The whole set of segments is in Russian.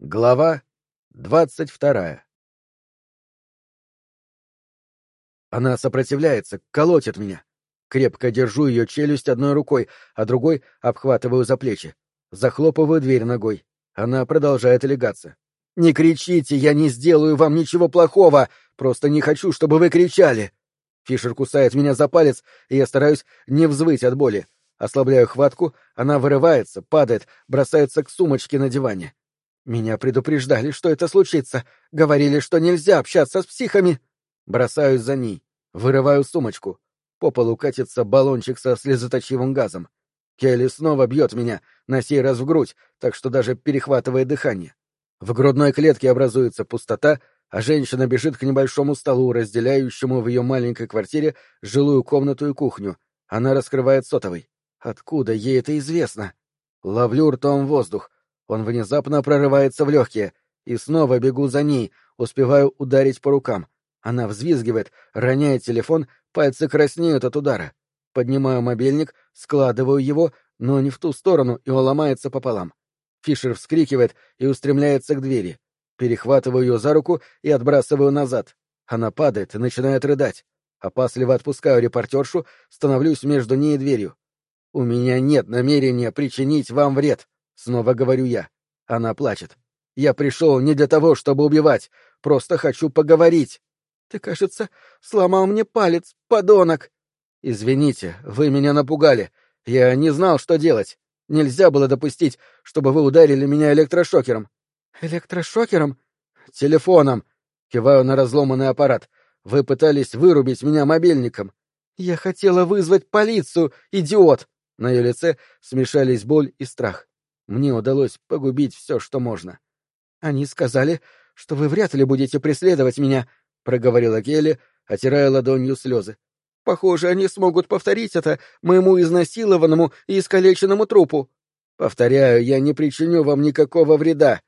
Глава двадцать вторая Она сопротивляется, колотит меня. Крепко держу ее челюсть одной рукой, а другой обхватываю за плечи. Захлопываю дверь ногой. Она продолжает легаться. «Не кричите, я не сделаю вам ничего плохого! Просто не хочу, чтобы вы кричали!» Фишер кусает меня за палец, и я стараюсь не взвыть от боли. Ослабляю хватку, она вырывается, падает, бросается к сумочке на диване. Меня предупреждали, что это случится. Говорили, что нельзя общаться с психами. Бросаюсь за ней. Вырываю сумочку. По полу катится баллончик со слезоточивым газом. Келли снова бьет меня, на сей раз в грудь, так что даже перехватывает дыхание. В грудной клетке образуется пустота, а женщина бежит к небольшому столу, разделяющему в ее маленькой квартире жилую комнату и кухню. Она раскрывает сотовый. Откуда ей это известно? Ловлю ртом воздух. Он внезапно прорывается в легкие. И снова бегу за ней, успеваю ударить по рукам. Она взвизгивает, роняет телефон, пальцы краснеют от удара. Поднимаю мобильник, складываю его, но не в ту сторону, и он ломается пополам. Фишер вскрикивает и устремляется к двери. Перехватываю ее за руку и отбрасываю назад. Она падает и начинает рыдать. Опасливо отпускаю репортершу, становлюсь между ней и дверью. «У меня нет намерения причинить вам вред», — снова говорю я. Она плачет. «Я пришел не для того, чтобы убивать. Просто хочу поговорить». «Ты, кажется, сломал мне палец, подонок!» «Извините, вы меня напугали. Я не знал, что делать. Нельзя было допустить, чтобы вы ударили меня электрошокером». «Электрошокером?» «Телефоном!» Киваю на разломанный аппарат. «Вы пытались вырубить меня мобильником». «Я хотела вызвать полицию, идиот!» На ее лице смешались боль и страх. Мне удалось погубить все, что можно. «Они сказали, что вы вряд ли будете преследовать меня», — проговорила Келли, отирая ладонью слезы. «Похоже, они смогут повторить это моему изнасилованному и искалеченному трупу». «Повторяю, я не причиню вам никакого вреда».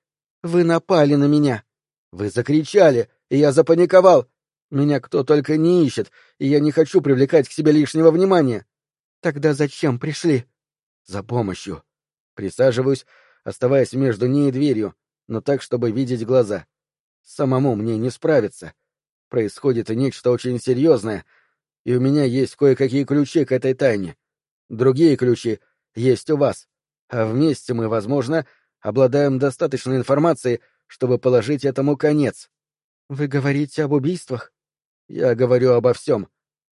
«Вы напали на меня». «Вы закричали, и я запаниковал. Меня кто только не ищет, и я не хочу привлекать к себе лишнего внимания. Тогда зачем пришли? За помощью. Присаживаюсь, оставаясь между ней и дверью, но так, чтобы видеть глаза. Самому мне не справиться. Происходит нечто очень серьезное, и у меня есть кое-какие ключи к этой тайне. Другие ключи есть у вас, а вместе мы, возможно, обладаем достаточной информацией, чтобы положить этому конец. Вы говорите об убийствах? Я говорю обо всем.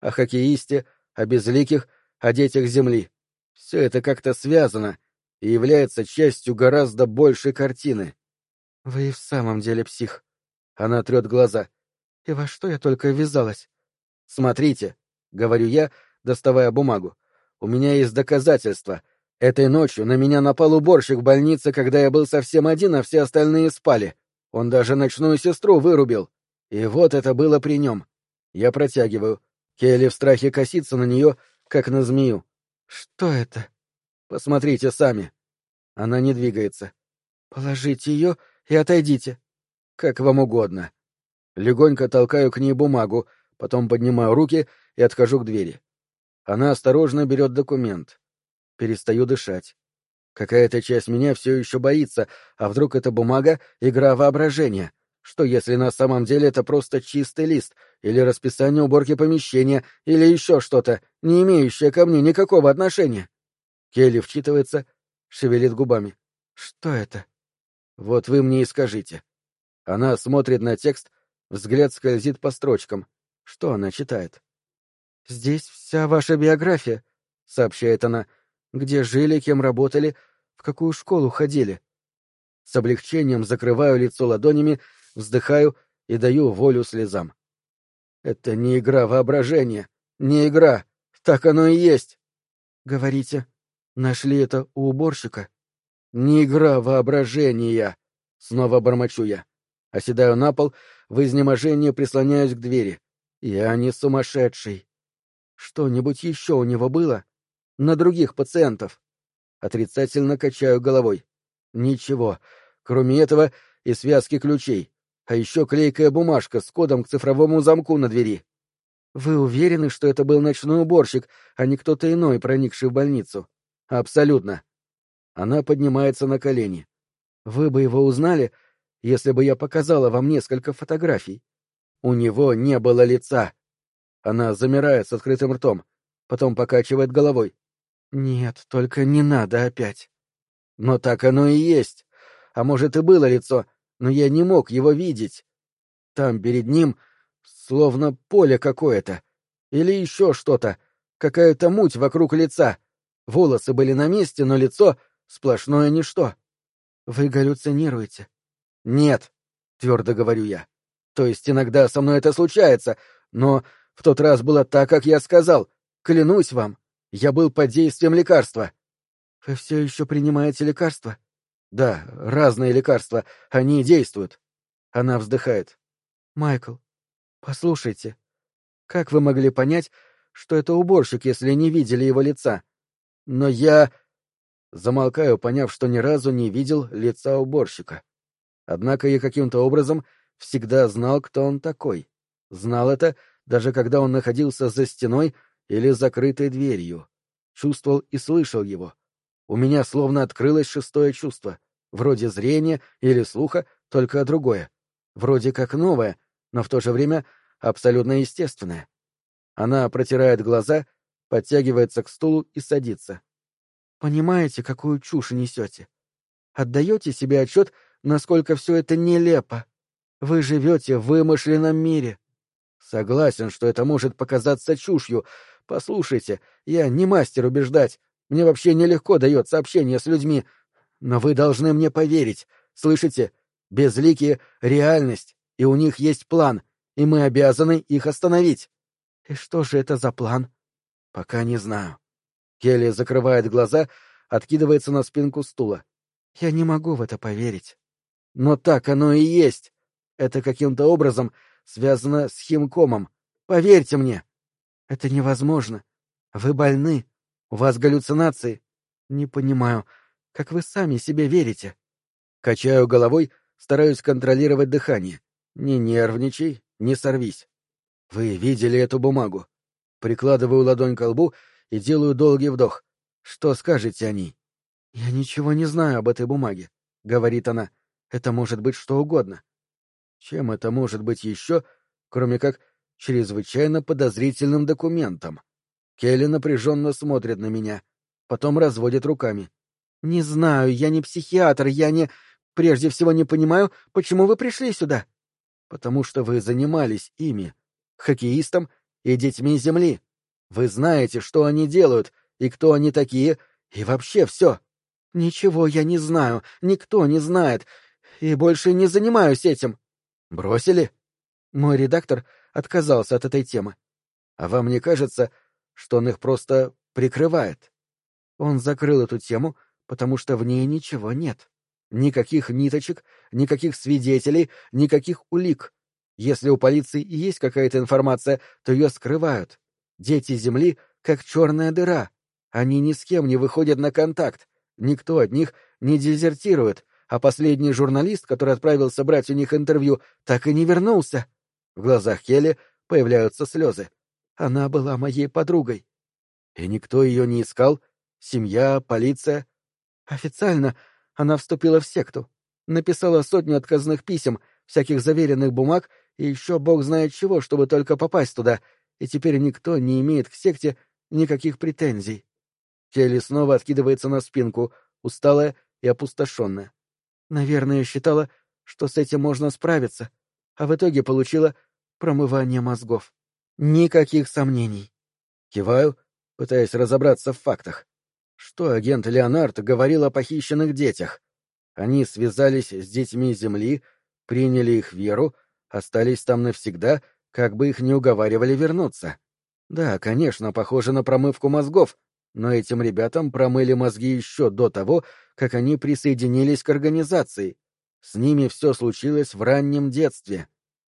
О хоккеисте, о безликих, о детях Земли. Все это как-то связано и является частью гораздо большей картины. Вы и в самом деле псих. Она трет глаза. И во что я только ввязалась? Смотрите, говорю я, доставая бумагу. У меня есть доказательства. Этой ночью на меня напал уборщик в больнице, когда я был совсем один, а все остальные спали. Он даже ночную сестру вырубил. И вот это было при нем. Я протягиваю. Келли в страхе косится на нее, как на змею. Что это? Посмотрите сами. Она не двигается. Положите ее и отойдите. Как вам угодно. Легонько толкаю к ней бумагу, потом поднимаю руки и отхожу к двери. Она осторожно берет документ. Перестаю дышать. Какая-то часть меня все еще боится, а вдруг эта бумага — игра воображения? Что если на самом деле это просто чистый лист, или расписание уборки помещения, или еще что-то, не имеющее ко мне никакого отношения? Келли вчитывается, шевелит губами. Что это? Вот вы мне и скажите. Она смотрит на текст, взгляд скользит по строчкам. Что она читает? «Здесь вся ваша биография», — сообщает она. «Где жили, кем работали, в какую школу ходили». С облегчением закрываю лицо ладонями вздыхаю и даю волю слезам. Это не игра воображения, не игра, так оно и есть. Говорите, нашли это у уборщика? Не игра воображения, снова бормочу я. Оседаю на пол, в изнеможении прислоняюсь к двери. Я не сумасшедший. Что-нибудь еще у него было? На других пациентов? Отрицательно качаю головой. Ничего, кроме этого и связки ключей а еще клейкая бумажка с кодом к цифровому замку на двери. Вы уверены, что это был ночной уборщик, а не кто-то иной, проникший в больницу? Абсолютно. Она поднимается на колени. Вы бы его узнали, если бы я показала вам несколько фотографий. У него не было лица. Она замирает с открытым ртом, потом покачивает головой. Нет, только не надо опять. Но так оно и есть. А может, и было лицо, но я не мог его видеть. Там перед ним словно поле какое-то. Или еще что-то. Какая-то муть вокруг лица. Волосы были на месте, но лицо — сплошное ничто. Вы галлюцинируете. Нет, твердо говорю я. То есть иногда со мной это случается, но в тот раз было так, как я сказал. Клянусь вам, я был под действием лекарства. Вы все еще принимаете лекарства? Да, разные лекарства. Они действуют. Она вздыхает. Майкл, послушайте, как вы могли понять, что это уборщик, если не видели его лица? Но я... Замолкаю, поняв, что ни разу не видел лица уборщика. Однако я каким-то образом всегда знал, кто он такой. Знал это, даже когда он находился за стеной или закрытой дверью. Чувствовал и слышал его. У меня словно открылось шестое чувство, вроде зрения или слуха, только другое. Вроде как новое, но в то же время абсолютно естественное. Она протирает глаза, подтягивается к стулу и садится. Понимаете, какую чушь несете? Отдаете себе отчет, насколько все это нелепо? Вы живете в вымышленном мире. Согласен, что это может показаться чушью. Послушайте, я не мастер убеждать. Мне вообще нелегко дается общение с людьми. Но вы должны мне поверить. Слышите? Безликие — реальность, и у них есть план, и мы обязаны их остановить. И что же это за план? Пока не знаю. Келли закрывает глаза, откидывается на спинку стула. Я не могу в это поверить. Но так оно и есть. Это каким-то образом связано с химкомом. Поверьте мне. Это невозможно. Вы больны. У вас галлюцинации. Не понимаю, как вы сами себе верите. Качаю головой, стараюсь контролировать дыхание. Не нервничай, не сорвись. Вы видели эту бумагу? Прикладываю ладонь к лбу и делаю долгий вдох. Что скажете о ней? Я ничего не знаю об этой бумаге, говорит она. Это может быть что угодно. Чем это может быть еще, кроме как чрезвычайно подозрительным документом? Келли напряженно смотрит на меня, потом разводит руками. «Не знаю, я не психиатр, я не... Прежде всего не понимаю, почему вы пришли сюда?» «Потому что вы занимались ими, хоккеистом и детьми Земли. Вы знаете, что они делают, и кто они такие, и вообще все. Ничего я не знаю, никто не знает, и больше не занимаюсь этим. Бросили? Мой редактор отказался от этой темы. А вам не кажется, что он их просто прикрывает? Он закрыл эту тему, потому что в ней ничего нет. Никаких ниточек, никаких свидетелей, никаких улик. Если у полиции и есть какая-то информация, то ее скрывают. Дети Земли как черная дыра. Они ни с кем не выходят на контакт. Никто от них не дезертирует, а последний журналист, который отправился брать у них интервью, так и не вернулся. В глазах Келли появляются слезы. Она была моей подругой. И никто ее не искал? Семья, полиция? Официально она вступила в секту. Написала сотню отказных писем, всяких заверенных бумаг и еще бог знает чего, чтобы только попасть туда, и теперь никто не имеет к секте никаких претензий. Келли снова откидывается на спинку, усталая и опустошенная. Наверное, считала, что с этим можно справиться, а в итоге получила промывание мозгов. Никаких сомнений. Киваю, пытаясь разобраться в фактах. Что агент Леонард говорил о похищенных детях? Они связались с детьми Земли, приняли их веру, остались там навсегда — как бы их не уговаривали вернуться. Да, конечно, похоже на промывку мозгов, но этим ребятам промыли мозги еще до того, как они присоединились к организации. С ними все случилось в раннем детстве.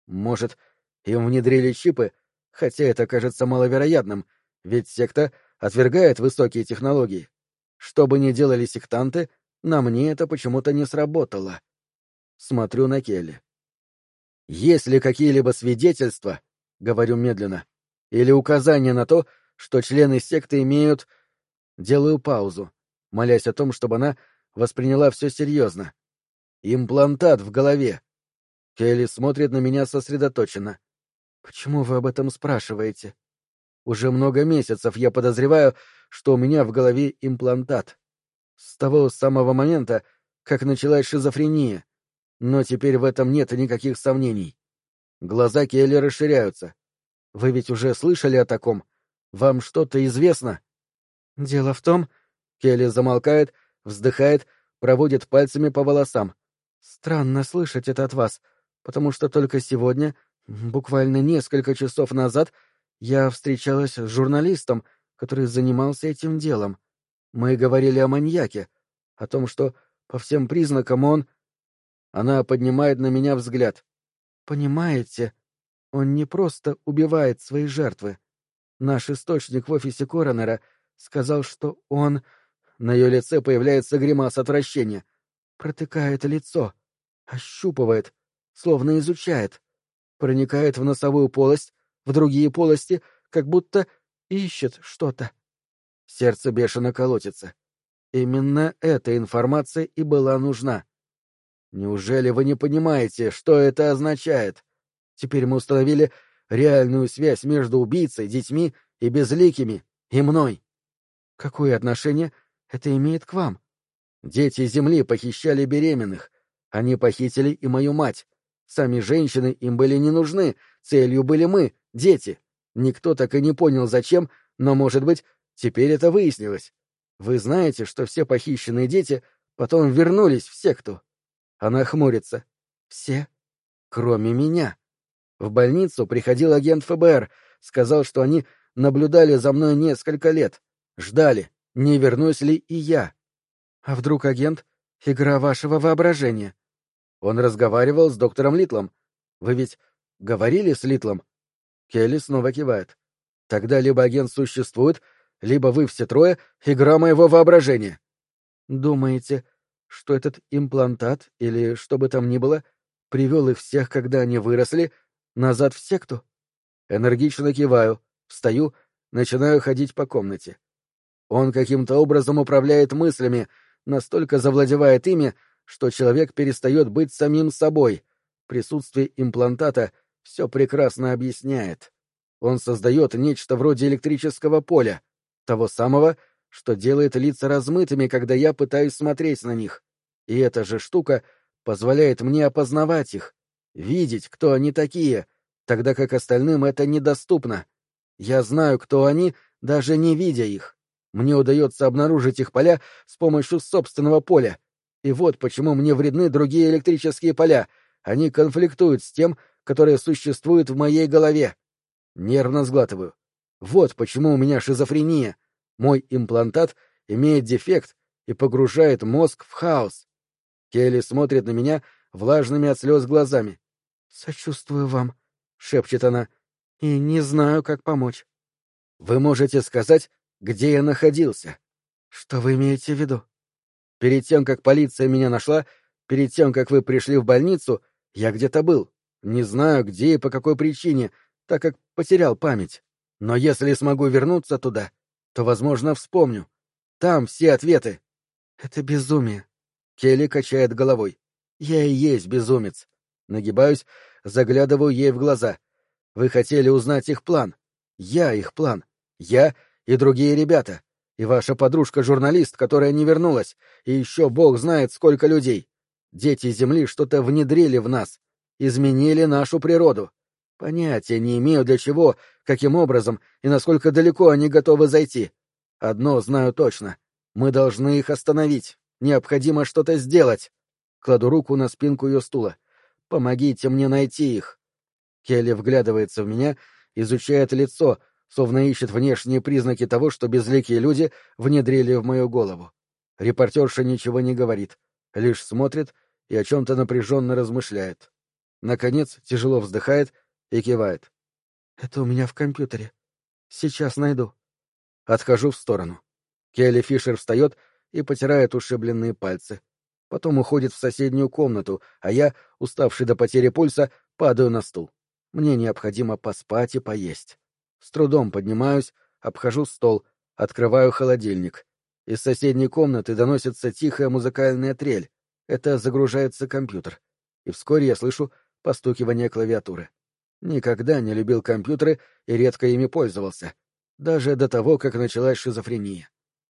Может, им внедрили чипы, хотя это кажется маловероятным, ведь секта отвергает высокие технологии. Что бы ни делали сектанты, на мне это почему-то не сработало. Смотрю на Келли. Есть ли какие-либо свидетельства, говорю медленно, или указания на то, что члены секты имеют... Делаю паузу, молясь о том, чтобы она восприняла все серьезно. Имплантат в голове. Келли смотрит на меня сосредоточенно. Почему вы об этом спрашиваете? Уже много месяцев я подозреваю, что у меня в голове имплантат. С того самого момента, как началась шизофрения. Но теперь в этом нет никаких сомнений. Глаза Келли расширяются. Вы ведь уже слышали о таком? Вам что-то известно? Дело в том... Келли замолкает, вздыхает, проводит пальцами по волосам. Странно слышать это от вас, потому что только сегодня, буквально несколько часов назад, я встречалась с журналистом, который занимался этим делом. Мы говорили о маньяке, о том, что по всем признакам он... Она поднимает на меня взгляд. Понимаете, он не просто убивает свои жертвы. Наш источник в офисе Коронера сказал, что он... На ее лице появляется гримас отвращения. Протыкает лицо, ощупывает, словно изучает, проникает в носовую полость, в другие полости, как будто ищет что-то. Сердце бешено колотится. Именно эта информация и была нужна. Неужели вы не понимаете, что это означает? Теперь мы установили реальную связь между убийцей, детьми и безликими, и мной. Какое отношение это имеет к вам? Дети Земли похищали беременных. Они похитили и мою мать. Сами женщины им были не нужны, целью были мы, дети. Никто так и не понял, зачем, но, может быть, теперь это выяснилось. Вы знаете, что все похищенные дети потом вернулись в секту. Она хмурится. Все? Кроме меня. В больницу приходил агент ФБР, сказал, что они наблюдали за мной несколько лет, ждали, не вернусь ли и я. А вдруг агент — игра вашего воображения? Он разговаривал с доктором Литлом. Вы ведь говорили с Литлом? Келли снова кивает. Тогда либо агент существует, либо вы все трое — игра моего воображения. Думаете, что этот имплантат, или что бы там ни было, привел их всех, когда они выросли, назад в секту? Энергично киваю, встаю, начинаю ходить по комнате. Он каким-то образом управляет мыслями, настолько завладевает ими, что человек перестает быть самим собой. Присутствие имплантата все прекрасно объясняет. Он создает нечто вроде электрического поля, того самого, что делает лица размытыми, когда я пытаюсь смотреть на них. И эта же штука позволяет мне опознавать их, видеть, кто они такие, тогда как остальным это недоступно. Я знаю, кто они, даже не видя их. Мне удается обнаружить их поля с помощью собственного поля. И вот почему мне вредны другие электрические поля. Они конфликтуют с тем, которое существует в моей голове. Нервно сглатываю. Вот почему у меня шизофрения. Мой имплантат имеет дефект и погружает мозг в хаос. Келли смотрит на меня влажными от слез глазами. «Сочувствую вам», — шепчет она, — «и не знаю, как помочь». «Вы можете сказать, где я находился. Что вы имеете в виду? Перед тем, как полиция меня нашла, перед тем, как вы пришли в больницу, я где-то был. Не знаю, где и по какой причине, так как потерял память. Но если смогу вернуться туда, то, возможно, вспомню. Там все ответы. Это безумие. Келли качает головой. Я и есть безумец. Нагибаюсь, заглядываю ей в глаза. Вы хотели узнать их план. Я их план. Я и другие ребята, и ваша подружка-журналист, которая не вернулась, и еще бог знает сколько людей. Дети Земли что-то внедрили в нас, изменили нашу природу. Понятия не имею для чего, каким образом и насколько далеко они готовы зайти. Одно знаю точно. Мы должны их остановить. Необходимо что-то сделать. Кладу руку на спинку ее стула. Помогите мне найти их. Келли вглядывается в меня, изучает лицо, словно ищет внешние признаки того, что безликие люди внедрили в мою голову. Репортерша ничего не говорит, лишь смотрит и о чем-то напряженно размышляет. Наконец, тяжело вздыхает и кивает. «Это у меня в компьютере. Сейчас найду». Отхожу в сторону. Келли Фишер встает и потирает ушибленные пальцы. Потом уходит в соседнюю комнату, а я, уставший до потери пульса, падаю на стул. Мне необходимо поспать и поесть. С трудом поднимаюсь, обхожу стол, открываю холодильник. Из соседней комнаты доносится тихая музыкальная трель. Это загружается компьютер. И вскоре я слышу постукивание клавиатуры. Никогда не любил компьютеры и редко ими пользовался. Даже до того, как началась шизофрения.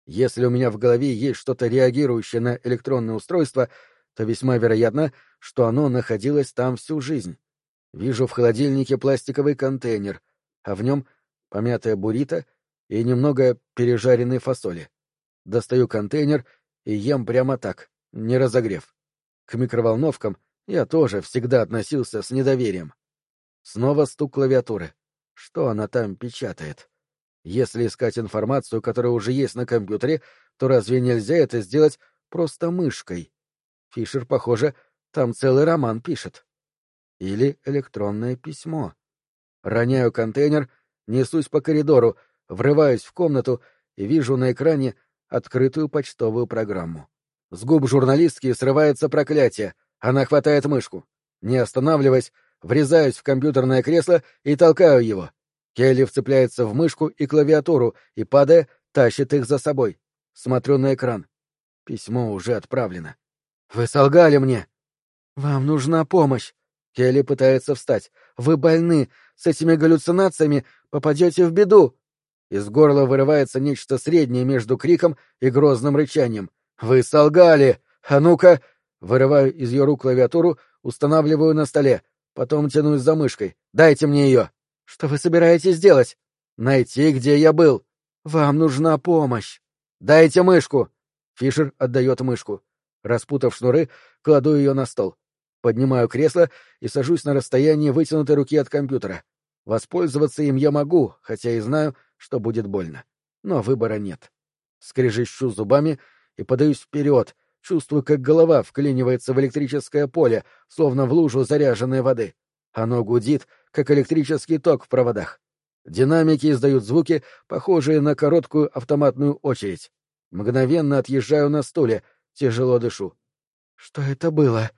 Если у меня в голове есть что-то реагирующее на электронное устройство, то весьма вероятно, что оно находилось там всю жизнь. Вижу в холодильнике пластиковый контейнер, а в нем помятая буррито и немного пережаренной фасоли. Достаю контейнер и ем прямо так, не разогрев. К микроволновкам я тоже всегда относился с недоверием. Снова стук клавиатуры. Что она там печатает? Если искать информацию, которая уже есть на компьютере, то разве нельзя это сделать просто мышкой? Фишер, похоже, там целый роман пишет. Или электронное письмо. Роняю контейнер, несусь по коридору, врываюсь в комнату и вижу на экране открытую почтовую программу. С губ журналистки срывается проклятие. Она хватает мышку. Не останавливаясь, врезаюсь в компьютерное кресло и толкаю его. Келли вцепляется в мышку и клавиатуру и, падая, тащит их за собой. Смотрю на экран. Письмо уже отправлено. «Вы солгали мне!» «Вам нужна помощь!» Келли пытается встать. «Вы больны! С этими галлюцинациями попадете в беду!» Из горла вырывается нечто среднее между криком и грозным рычанием. «Вы солгали! А ну-ка!» Вырываю из ее рук клавиатуру, устанавливаю на столе. Потом тянусь за мышкой. «Дайте мне ее!» Что вы собираетесь делать? Найти, где я был. Вам нужна помощь. Дайте мышку. Фишер отдает мышку. Распутав шнуры, кладу ее на стол. Поднимаю кресло и сажусь на расстоянии вытянутой руки от компьютера. Воспользоваться им я могу, хотя и знаю, что будет больно. Но выбора нет. Скрежещу зубами и подаюсь вперед, чувствую, как голова вклинивается в электрическое поле, словно в лужу заряженной воды. Оно гудит, как электрический ток в проводах. Динамики издают звуки, похожие на короткую автоматную очередь. Мгновенно отъезжаю на стуле, тяжело дышу. Что это было?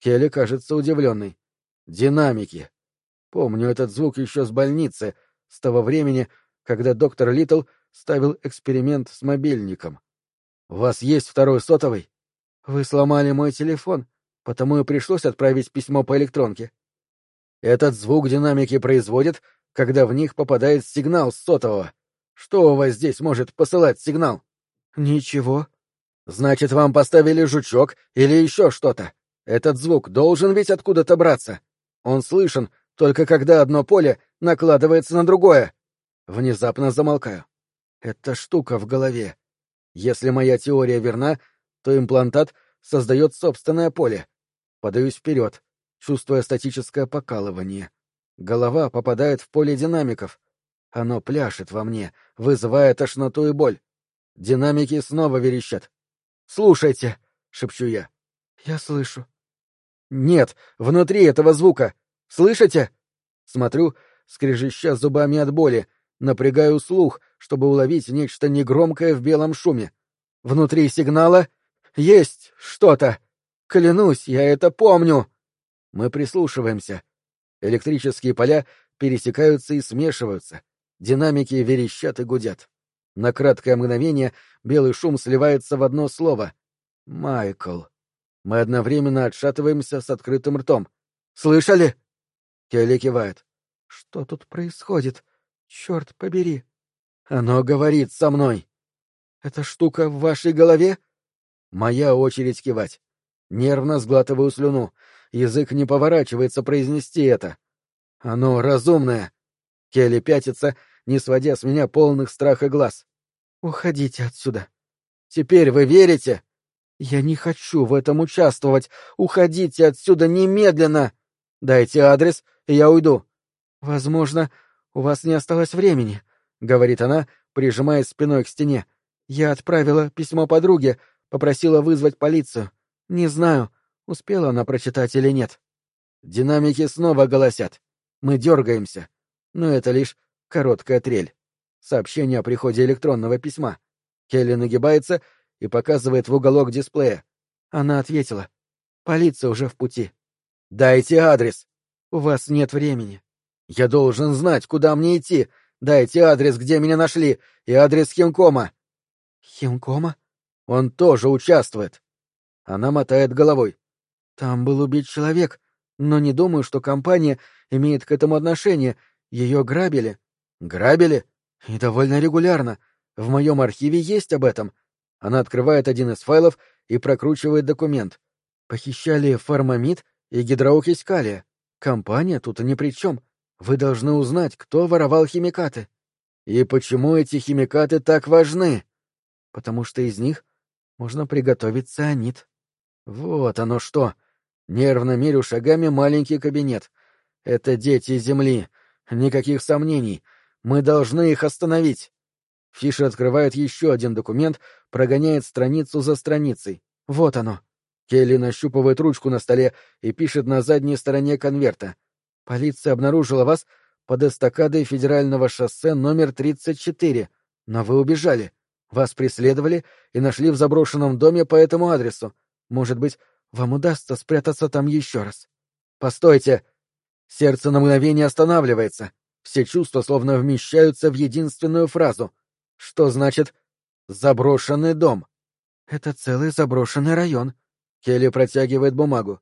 Келли кажется удивленной. Динамики. Помню этот звук еще с больницы, с того времени, когда доктор Литл ставил эксперимент с мобильником. У вас есть второй сотовый? Вы сломали мой телефон, потому и пришлось отправить письмо по электронке. Этот звук динамики производит, когда в них попадает сигнал с сотового. Что у вас здесь может посылать сигнал? Ничего. Значит, вам поставили жучок или еще что-то. Этот звук должен ведь откуда-то браться. Он слышен только когда одно поле накладывается на другое. Внезапно замолкаю. Это штука в голове. Если моя теория верна, то имплантат создает собственное поле. Подаюсь вперед чувствуя статическое покалывание. Голова попадает в поле динамиков. Оно пляшет во мне, вызывая тошноту и боль. Динамики снова верещат. «Слушайте!» — шепчу я. «Я слышу». «Нет, внутри этого звука. Слышите?» Смотрю, скрежеща зубами от боли, напрягаю слух, чтобы уловить нечто негромкое в белом шуме. Внутри сигнала есть что-то. Клянусь, я это помню. Мы прислушиваемся. Электрические поля пересекаются и смешиваются. Динамики верещат и гудят. На краткое мгновение белый шум сливается в одно слово. «Майкл». Мы одновременно отшатываемся с открытым ртом. «Слышали?» Келли кивает. «Что тут происходит? Черт побери!» «Оно говорит со мной!» «Эта штука в вашей голове?» Моя очередь кивать. Нервно сглатываю слюну. Язык не поворачивается произнести это. Оно разумное. Келли пятится, не сводя с меня полных страха глаз. Уходите отсюда. Теперь вы верите? Я не хочу в этом участвовать. Уходите отсюда немедленно. Дайте адрес, и я уйду. Возможно, у вас не осталось времени, говорит она, прижимаясь спиной к стене. Я отправила письмо подруге, попросила вызвать полицию. Не знаю, Успела она прочитать или нет? Динамики снова голосят. Мы дергаемся. Но это лишь короткая трель. Сообщение о приходе электронного письма. Келли нагибается и показывает в уголок дисплея. Она ответила. Полиция уже в пути. Дайте адрес. У вас нет времени. Я должен знать, куда мне идти. Дайте адрес, где меня нашли, и адрес Химкома. Химкома? Он тоже участвует. Она мотает головой. Там был убит человек, но не думаю, что компания имеет к этому отношение. Ее грабили. Грабили? И довольно регулярно. В моем архиве есть об этом. Она открывает один из файлов и прокручивает документ. Похищали формамид и гидроокись калия. Компания тут ни при чем. Вы должны узнать, кто воровал химикаты. И почему эти химикаты так важны? Потому что из них можно приготовить цианид. Вот оно что. Нервно мерю шагами маленький кабинет. Это дети Земли. Никаких сомнений. Мы должны их остановить. Фишер открывает еще один документ, прогоняет страницу за страницей. Вот оно. Келли нащупывает ручку на столе и пишет на задней стороне конверта. Полиция обнаружила вас под эстакадой федерального шоссе номер 34, но вы убежали. Вас преследовали и нашли в заброшенном доме по этому адресу. Может быть, вам удастся спрятаться там еще раз. Постойте. Сердце на мгновение останавливается. Все чувства словно вмещаются в единственную фразу. Что значит «заброшенный дом»? Это целый заброшенный район. Келли протягивает бумагу.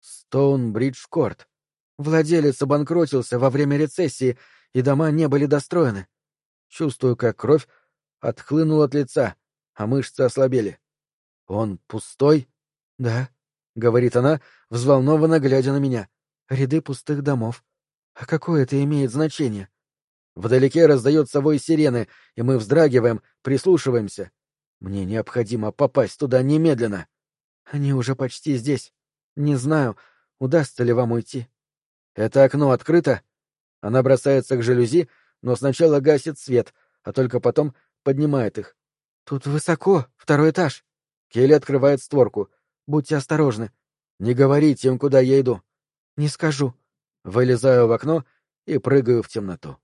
Стоунбридж-Корт. Владелец обанкротился во время рецессии, и дома не были достроены. Чувствую, как кровь отхлынула от лица, а мышцы ослабели. Он пустой? Да, — говорит она, взволнованно глядя на меня. Ряды пустых домов. А какое это имеет значение? Вдалеке раздается вой сирены, и мы вздрагиваем, прислушиваемся. Мне необходимо попасть туда немедленно. Они уже почти здесь. Не знаю, удастся ли вам уйти. Это окно открыто? Она бросается к жалюзи, но сначала гасит свет, а только потом поднимает их. Тут высоко, второй этаж. Келли открывает створку. Будьте осторожны. Не говорите им, куда я иду. Не скажу. Вылезаю в окно и прыгаю в темноту.